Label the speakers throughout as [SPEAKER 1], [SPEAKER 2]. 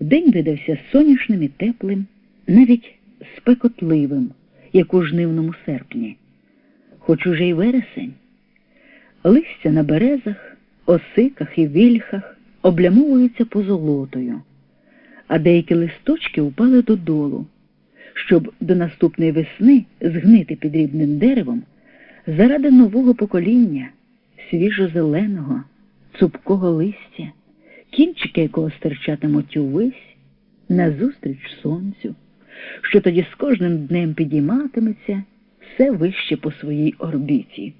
[SPEAKER 1] День видався сонячним і теплим, навіть спекотливим, як у жнивному серпні, хоч уже й вересень. Листя на березах, осиках і вільхах облямовуються позолотою, а деякі листочки упали додолу, щоб до наступної весни згнити під рібним деревом заради нового покоління, свіжо-зеленого, цупкого листя, кінчики якого стирчатимуть увесь назустріч сонцю, що тоді з кожним днем підійматиметься все вище по своїй орбіті.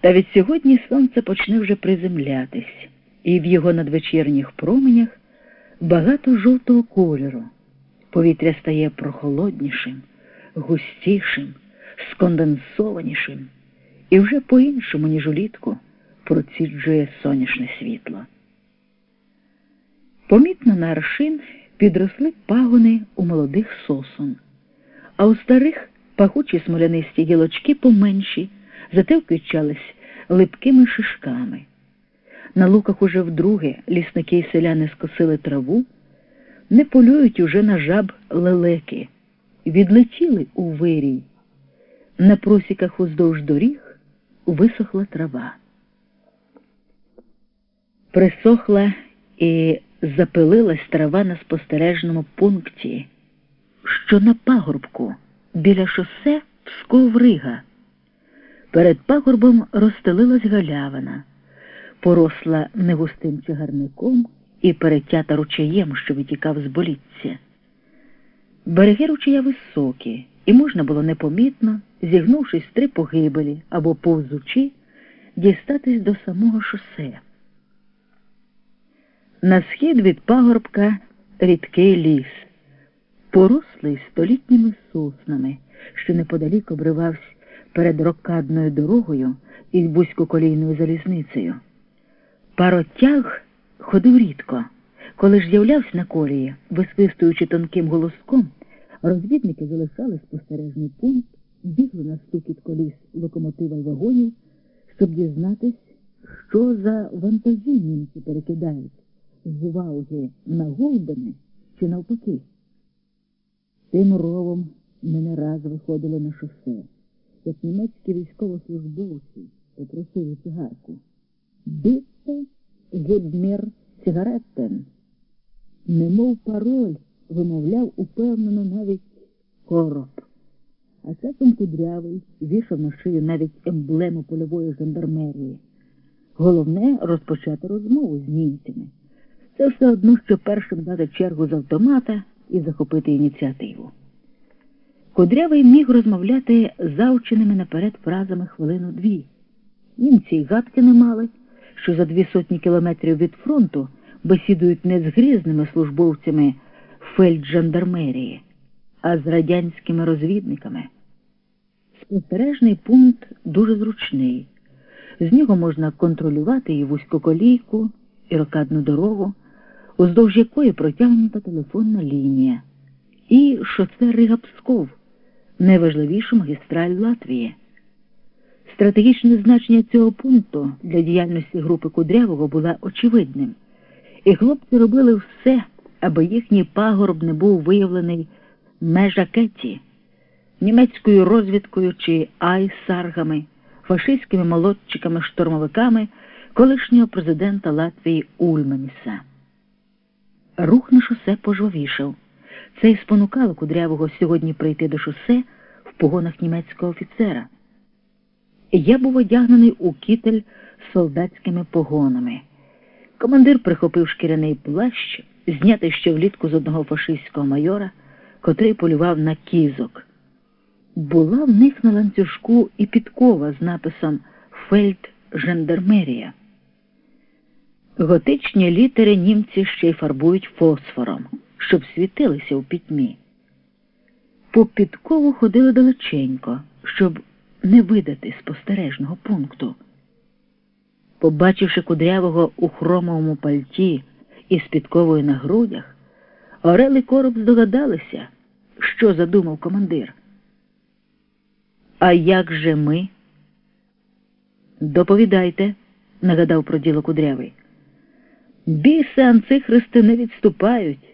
[SPEAKER 1] Та від сьогодні сонце почне вже приземлятись, і в його надвечірніх променях багато жовтого кольору. Повітря стає прохолоднішим, густішим, сконденсованішим і вже по-іншому, ніж улітку, проціджує сонячне світло. Помітно на аршин підросли пагони у молодих сосон, а у старих пахучі смолянисті гілочки поменші, зате вквічались липкими шишками. На луках уже вдруге лісники й селяни скосили траву, не полюють уже на жаб лелеки, відлетіли у вирій. На просіках уздовж доріг висохла трава. Присохла і запилилась трава на спостережному пункті, що на пагорбку біля шосе Псков-Рига. Перед пагорбом розстелилась галявина, поросла негустим чагарником і перетята ручаєм, що витікав з боліття. Береги ручая високі, і можна було непомітно, зігнувшись три погибелі або повзучи, дістатись до самого шосе. На схід від пагорбка рідкий ліс, порослий столітніми соснами, що неподалік обривався перед рокадною дорогою із бузькоколійною залізницею. Паротяг ходив рідко. Коли ж з'являвся на колії, висвистуючи тонким голоском, розвідники залишали спостережний пункт, бігли на стукіт коліс локомотива й вагонів, щоб дізнатись, що за вантажі німці перекидають з Вауги на Голдени чи навпаки. Тим ровом ми не раз виходили на шосе, як німецькі військовослужбовці попросили цигарку. Бітте гідмір цигаретен. Немов пароль вимовляв упевнено навіть короб. А часом кудрявий вішав на шию навіть емблему польової жандармерії. Головне розпочати розмову з німцями. Це все одно, що першим дати чергу з автомата і захопити ініціативу. Кудрявий міг розмовляти завченими наперед фразами хвилину-дві. Німці й гадки не мали, що за дві сотні кілометрів від фронту бесідують не з грізними службовцями фельджандармерії, а з радянськими розвідниками. Спостережний пункт дуже зручний. З нього можна контролювати і вузькоколійку, і рокадну дорогу, уздовж якої протягнута телефонна лінія, і шосе Рига Псков, найважливішу магістраль Латвії. Стратегічне значення цього пункту для діяльності групи Кудрявого було очевидним, і хлопці робили все, аби їхній пагорб не був виявлений межа Кетті, німецькою розвідкою чи айсаргами, фашистськими молодчиками-штурмовиками колишнього президента Латвії Ульманіса. Рух на шосе пожвавішав. Це й спонукало Кудрявого сьогодні прийти до шосе в погонах німецького офіцера. Я був одягнений у кітель з солдатськими погонами. Командир прихопив шкіряний плащ, знятий ще влітку з одного фашистського майора, котрий полював на кізок. Була в них на ланцюжку і підкова з написом Фельд Жандармерія. Готичні літери німці ще й фарбують фосфором, щоб світилися у пітьмі. По підкову ходили далеченько, щоб не видати спостережного пункту. Побачивши кудрявого у хромовому пальті і з підковою на грудях, Орел і короб здогадалися, що задумав командир. А як же ми? Доповідайте, нагадав про діло кудрявий. Біси анцихристи не відступають.